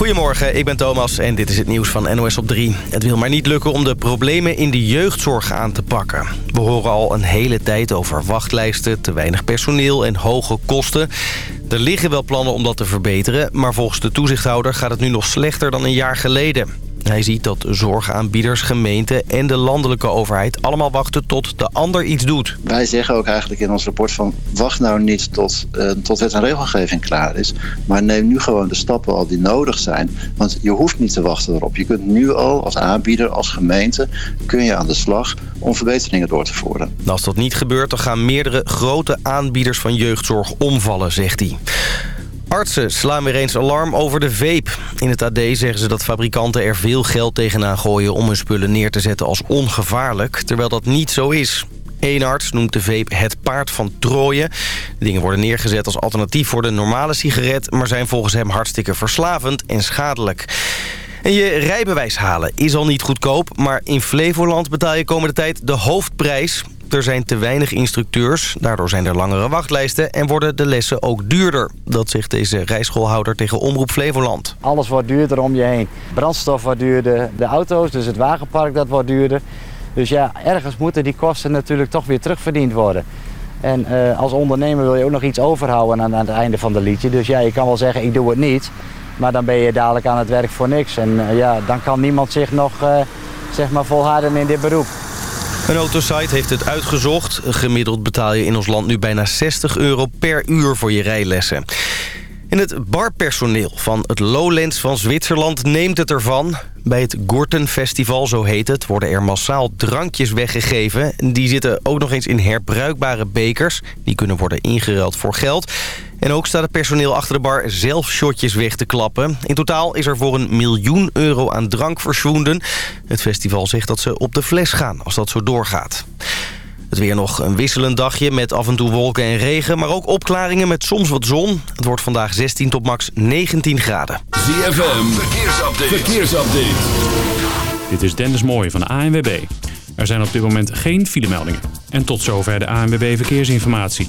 Goedemorgen, ik ben Thomas en dit is het nieuws van NOS op 3. Het wil maar niet lukken om de problemen in de jeugdzorg aan te pakken. We horen al een hele tijd over wachtlijsten, te weinig personeel en hoge kosten. Er liggen wel plannen om dat te verbeteren... maar volgens de toezichthouder gaat het nu nog slechter dan een jaar geleden. Hij ziet dat zorgaanbieders, gemeenten en de landelijke overheid allemaal wachten tot de ander iets doet. Wij zeggen ook eigenlijk in ons rapport van wacht nou niet tot, uh, tot wet en regelgeving klaar is. Maar neem nu gewoon de stappen al die nodig zijn. Want je hoeft niet te wachten erop. Je kunt nu al als aanbieder, als gemeente, kun je aan de slag om verbeteringen door te voeren. als dat niet gebeurt, dan gaan meerdere grote aanbieders van jeugdzorg omvallen, zegt hij. Artsen slaan weer eens alarm over de vape. In het AD zeggen ze dat fabrikanten er veel geld tegenaan gooien... om hun spullen neer te zetten als ongevaarlijk, terwijl dat niet zo is. Eén arts noemt de vape het paard van Troje. Dingen worden neergezet als alternatief voor de normale sigaret... maar zijn volgens hem hartstikke verslavend en schadelijk. En je rijbewijs halen is al niet goedkoop... maar in Flevoland betaal je komende tijd de hoofdprijs. Er zijn te weinig instructeurs, daardoor zijn er langere wachtlijsten... en worden de lessen ook duurder. Dat zegt deze rijschoolhouder tegen Omroep Flevoland. Alles wordt duurder om je heen. Brandstof wordt duurder, de auto's, dus het wagenpark dat wordt duurder. Dus ja, ergens moeten die kosten natuurlijk toch weer terugverdiend worden. En uh, als ondernemer wil je ook nog iets overhouden aan, aan, het einde van de liedje. Dus ja, je kan wel zeggen, ik doe het niet. Maar dan ben je dadelijk aan het werk voor niks. En uh, ja, dan kan niemand zich nog uh, zeg maar volharden in dit beroep. Een autosite heeft het uitgezocht. Gemiddeld betaal je in ons land nu bijna 60 euro per uur voor je rijlessen. En het barpersoneel van het Lowlands van Zwitserland neemt het ervan. Bij het Gorten Festival, zo heet het, worden er massaal drankjes weggegeven. Die zitten ook nog eens in herbruikbare bekers. Die kunnen worden ingeruild voor geld. En ook staat het personeel achter de bar zelf shotjes weg te klappen. In totaal is er voor een miljoen euro aan drank verschwonden. Het festival zegt dat ze op de fles gaan als dat zo doorgaat. Het weer nog een wisselend dagje met af en toe wolken en regen... maar ook opklaringen met soms wat zon. Het wordt vandaag 16 tot max 19 graden. ZFM, verkeersupdate. verkeersupdate. Dit is Dennis Mooij van de ANWB. Er zijn op dit moment geen filemeldingen. En tot zover de ANWB Verkeersinformatie.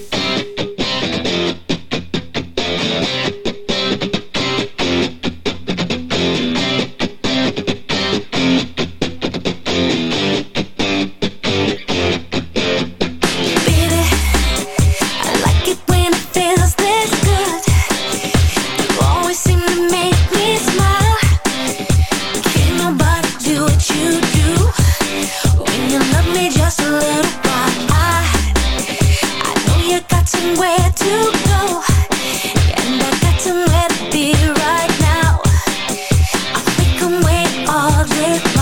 of.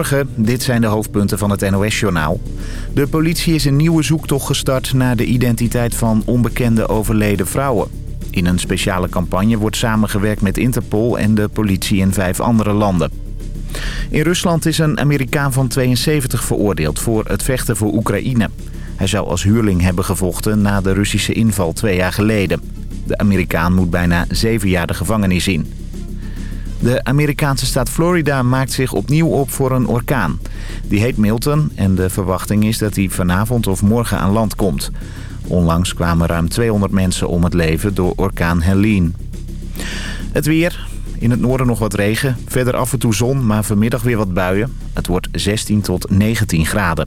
Goedemorgen, dit zijn de hoofdpunten van het NOS-journaal. De politie is een nieuwe zoektocht gestart naar de identiteit van onbekende overleden vrouwen. In een speciale campagne wordt samengewerkt met Interpol en de politie in vijf andere landen. In Rusland is een Amerikaan van 72 veroordeeld voor het vechten voor Oekraïne. Hij zou als huurling hebben gevochten na de Russische inval twee jaar geleden. De Amerikaan moet bijna zeven jaar de gevangenis in. De Amerikaanse staat Florida maakt zich opnieuw op voor een orkaan. Die heet Milton en de verwachting is dat hij vanavond of morgen aan land komt. Onlangs kwamen ruim 200 mensen om het leven door orkaan Helene. Het weer. In het noorden nog wat regen. Verder af en toe zon, maar vanmiddag weer wat buien. Het wordt 16 tot 19 graden.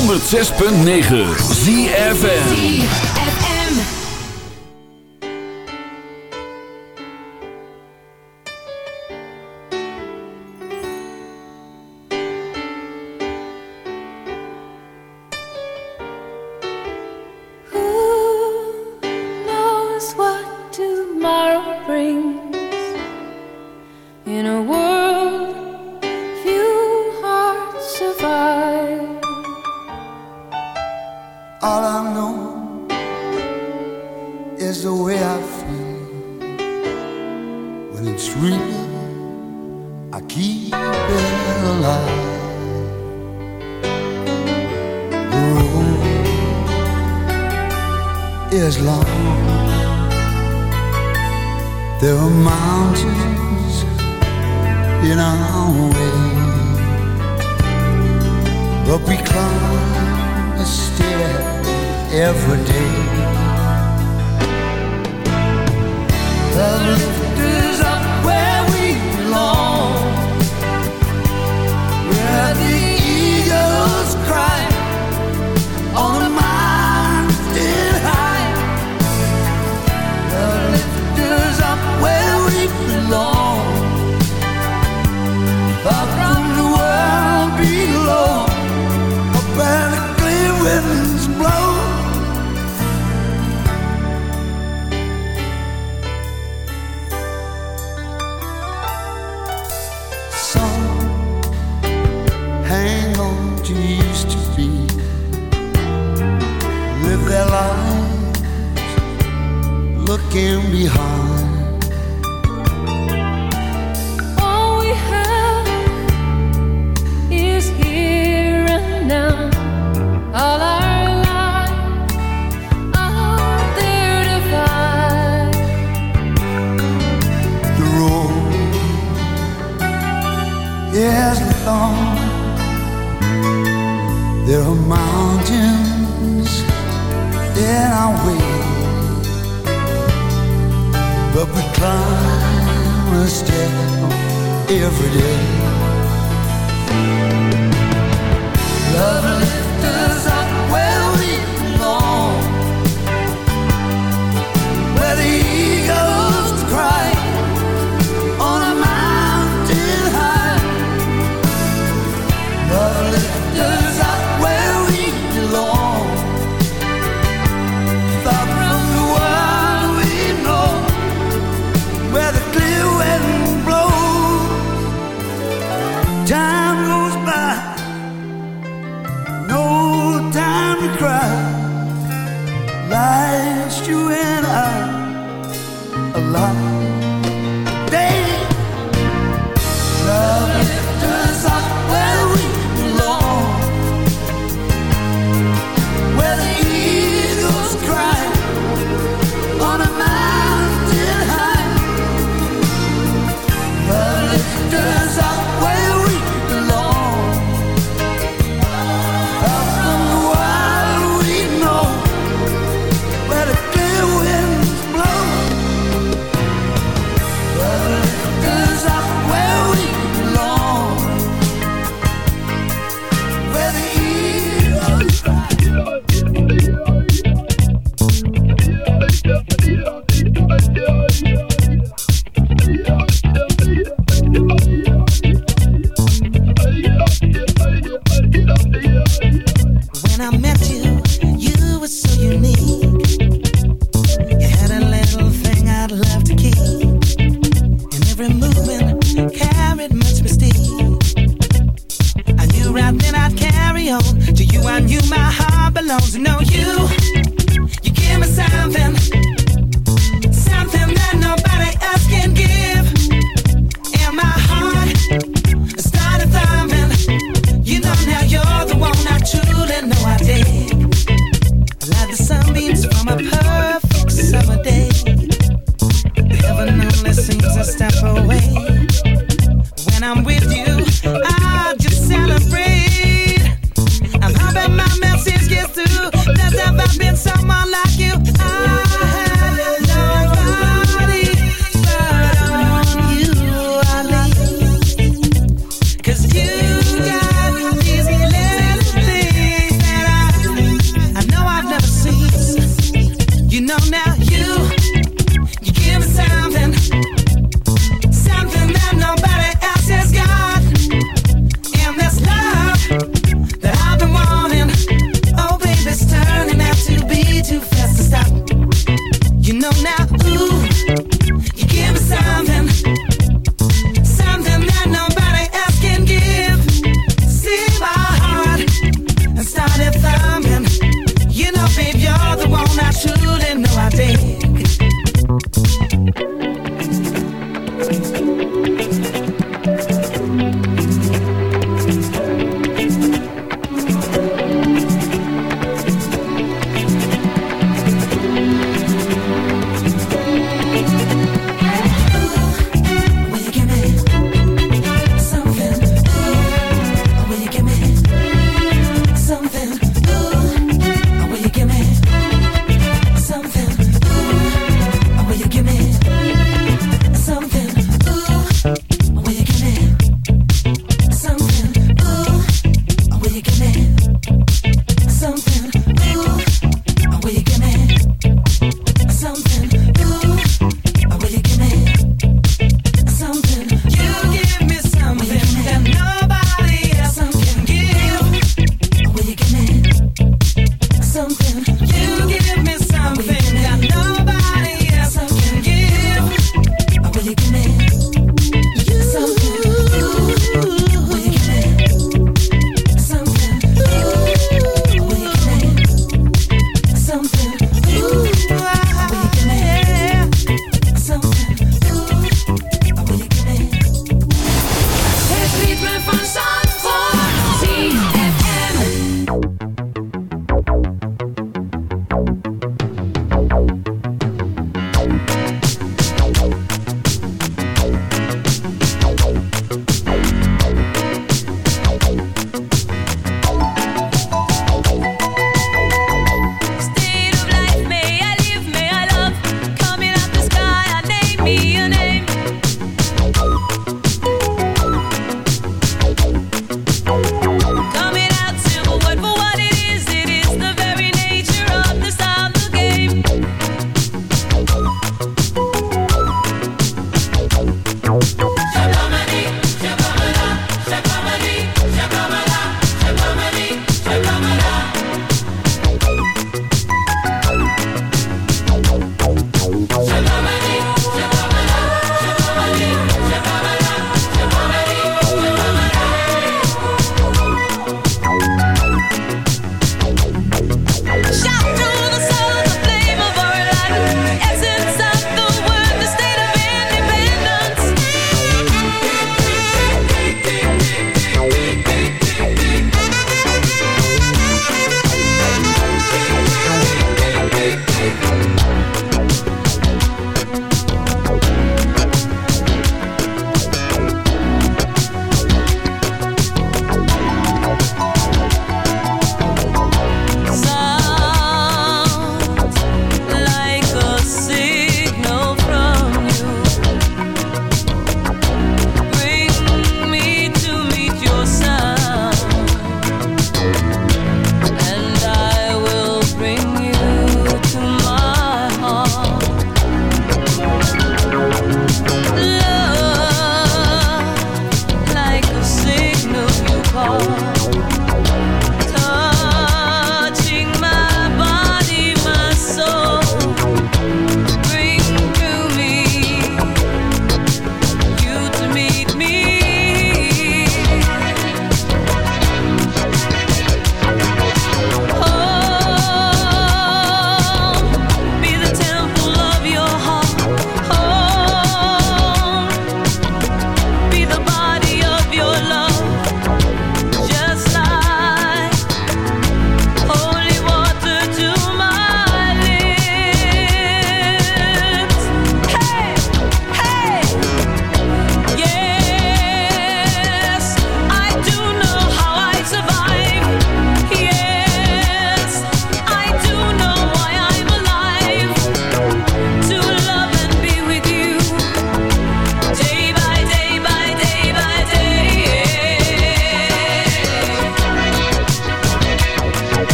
106.9 ZFN